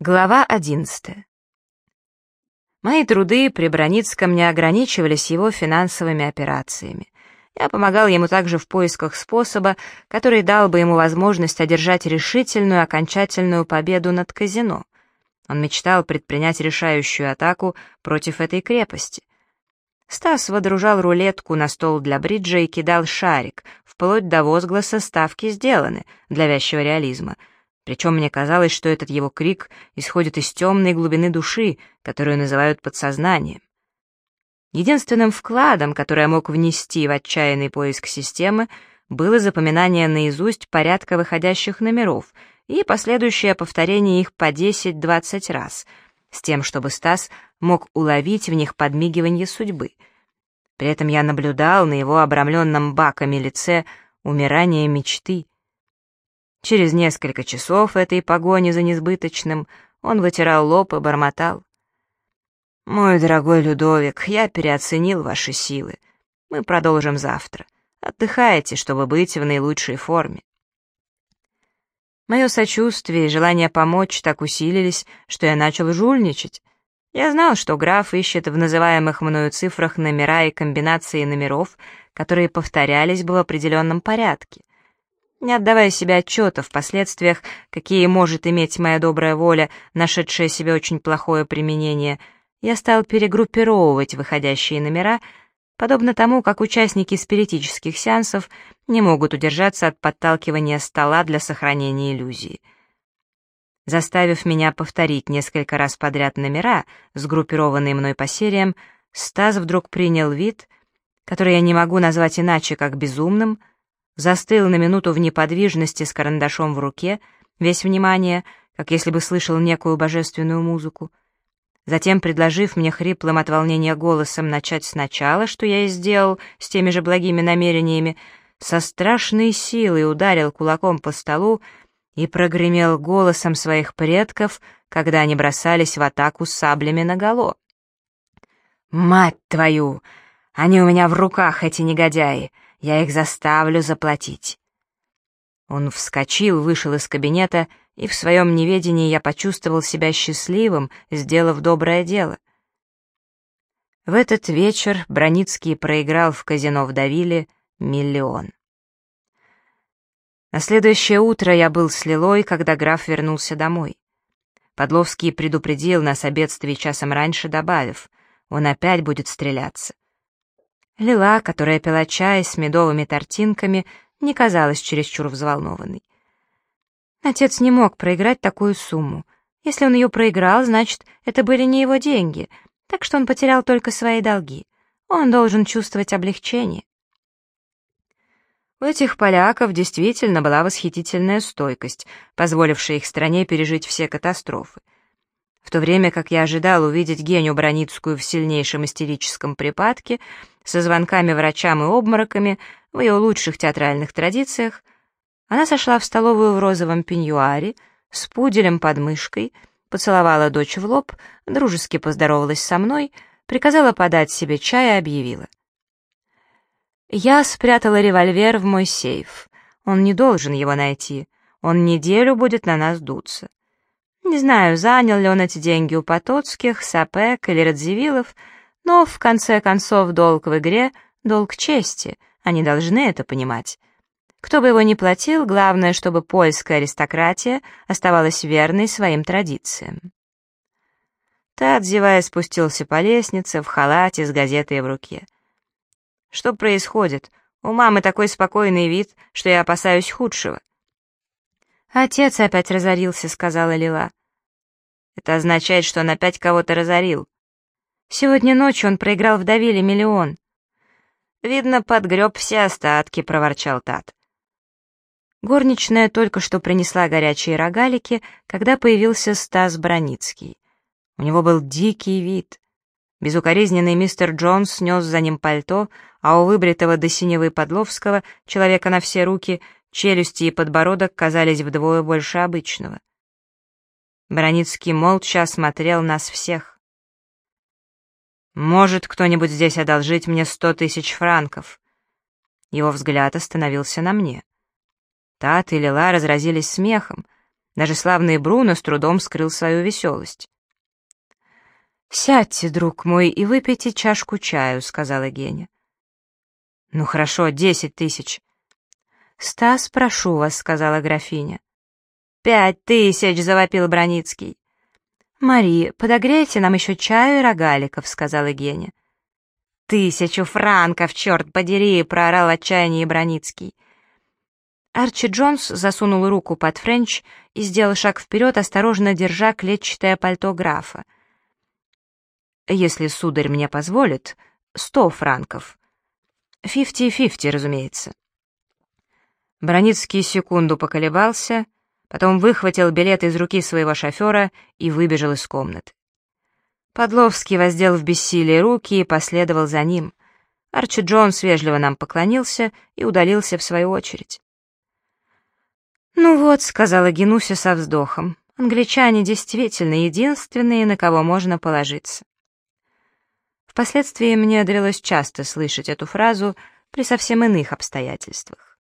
Глава 11. Мои труды при Броницком не ограничивались его финансовыми операциями. Я помогал ему также в поисках способа, который дал бы ему возможность одержать решительную окончательную победу над казино. Он мечтал предпринять решающую атаку против этой крепости. Стас водружал рулетку на стол для бриджа и кидал шарик, вплоть до возгласа «ставки сделаны» для вязчего реализма — причем мне казалось, что этот его крик исходит из темной глубины души, которую называют подсознанием. Единственным вкладом, который я мог внести в отчаянный поиск системы, было запоминание наизусть порядка выходящих номеров и последующее повторение их по 10-20 раз, с тем, чтобы Стас мог уловить в них подмигивание судьбы. При этом я наблюдал на его обрамленном баками лице умирание мечты — Через несколько часов этой погони за несбыточным он вытирал лоб и бормотал. «Мой дорогой Людовик, я переоценил ваши силы. Мы продолжим завтра. Отдыхайте, чтобы быть в наилучшей форме». Мое сочувствие и желание помочь так усилились, что я начал жульничать. Я знал, что граф ищет в называемых мною цифрах номера и комбинации номеров, которые повторялись бы в определенном порядке. Не отдавая себе отчета в последствиях, какие может иметь моя добрая воля, нашедшая себе очень плохое применение, я стал перегруппировывать выходящие номера, подобно тому, как участники спиритических сеансов не могут удержаться от подталкивания стола для сохранения иллюзии. Заставив меня повторить несколько раз подряд номера, сгруппированные мной по сериям, Стас вдруг принял вид, который я не могу назвать иначе, как безумным — застыл на минуту в неподвижности с карандашом в руке, весь внимание, как если бы слышал некую божественную музыку. Затем, предложив мне хриплым от волнения голосом начать сначала, что я и сделал с теми же благими намерениями, со страшной силой ударил кулаком по столу и прогремел голосом своих предков, когда они бросались в атаку с саблями наголо. «Мать твою! Они у меня в руках, эти негодяи! Я их заставлю заплатить». Он вскочил, вышел из кабинета, и в своем неведении я почувствовал себя счастливым, сделав доброе дело. В этот вечер Броницкий проиграл в казино в Давиле миллион. На следующее утро я был с Лилой, когда граф вернулся домой. Подловский предупредил нас о бедствии часом раньше, добавив, он опять будет стреляться. Лила, которая пила чай с медовыми тортинками, не казалась чересчур взволнованной. Отец не мог проиграть такую сумму. Если он ее проиграл, значит, это были не его деньги, так что он потерял только свои долги. Он должен чувствовать облегчение. У этих поляков действительно была восхитительная стойкость, позволившая их стране пережить все катастрофы. В то время как я ожидал увидеть Геню Броницкую в сильнейшем истерическом припадке, со звонками врачам и обмороками, в ее лучших театральных традициях, она сошла в столовую в розовом пеньюаре, с пуделем под мышкой, поцеловала дочь в лоб, дружески поздоровалась со мной, приказала подать себе чай и объявила. «Я спрятала револьвер в мой сейф. Он не должен его найти. Он неделю будет на нас дуться. Не знаю, занял ли он эти деньги у Потоцких, Сапек или Радзивиллов, но в конце концов долг в игре — долг чести, они должны это понимать. Кто бы его ни платил, главное, чтобы польская аристократия оставалась верной своим традициям. Тат, зевая, спустился по лестнице в халате с газетой в руке. «Что происходит? У мамы такой спокойный вид, что я опасаюсь худшего». «Отец опять разорился», — сказала Лила. «Это означает, что он опять кого-то разорил». «Сегодня ночью он проиграл в Давиле миллион». «Видно, подгреб все остатки», — проворчал Тат. Горничная только что принесла горячие рогалики, когда появился Стас Броницкий. У него был дикий вид. Безукоризненный мистер Джонс снес за ним пальто, а у выбритого до синевы Подловского, человека на все руки, челюсти и подбородок казались вдвое больше обычного. Броницкий молча осмотрел нас всех. «Может кто-нибудь здесь одолжить мне сто тысяч франков?» Его взгляд остановился на мне. Тат и Лила разразились смехом. Даже славный Бруно с трудом скрыл свою веселость. «Сядьте, друг мой, и выпейте чашку чаю», — сказала Геня. «Ну хорошо, десять тысяч». «Стас, прошу вас», — сказала графиня. «Пять тысяч!» — завопил Броницкий. «Мари, подогрейте нам еще чаю и рогаликов», — сказала Геня. «Тысячу франков, черт подери!» — проорал в отчаянии Броницкий. Арчи Джонс засунул руку под френч и сделал шаг вперед, осторожно держа клетчатое пальто графа. «Если сударь мне позволит, сто франков. Фифти-фифти, разумеется». Броницкий секунду поколебался, потом выхватил билет из руки своего шофера и выбежал из комнаты. Подловский воздел в бессилии руки и последовал за ним. Арчи Джонс вежливо нам поклонился и удалился в свою очередь. «Ну вот», — сказала Генуся со вздохом, — «англичане действительно единственные, на кого можно положиться». Впоследствии мне довелось часто слышать эту фразу при совсем иных обстоятельствах.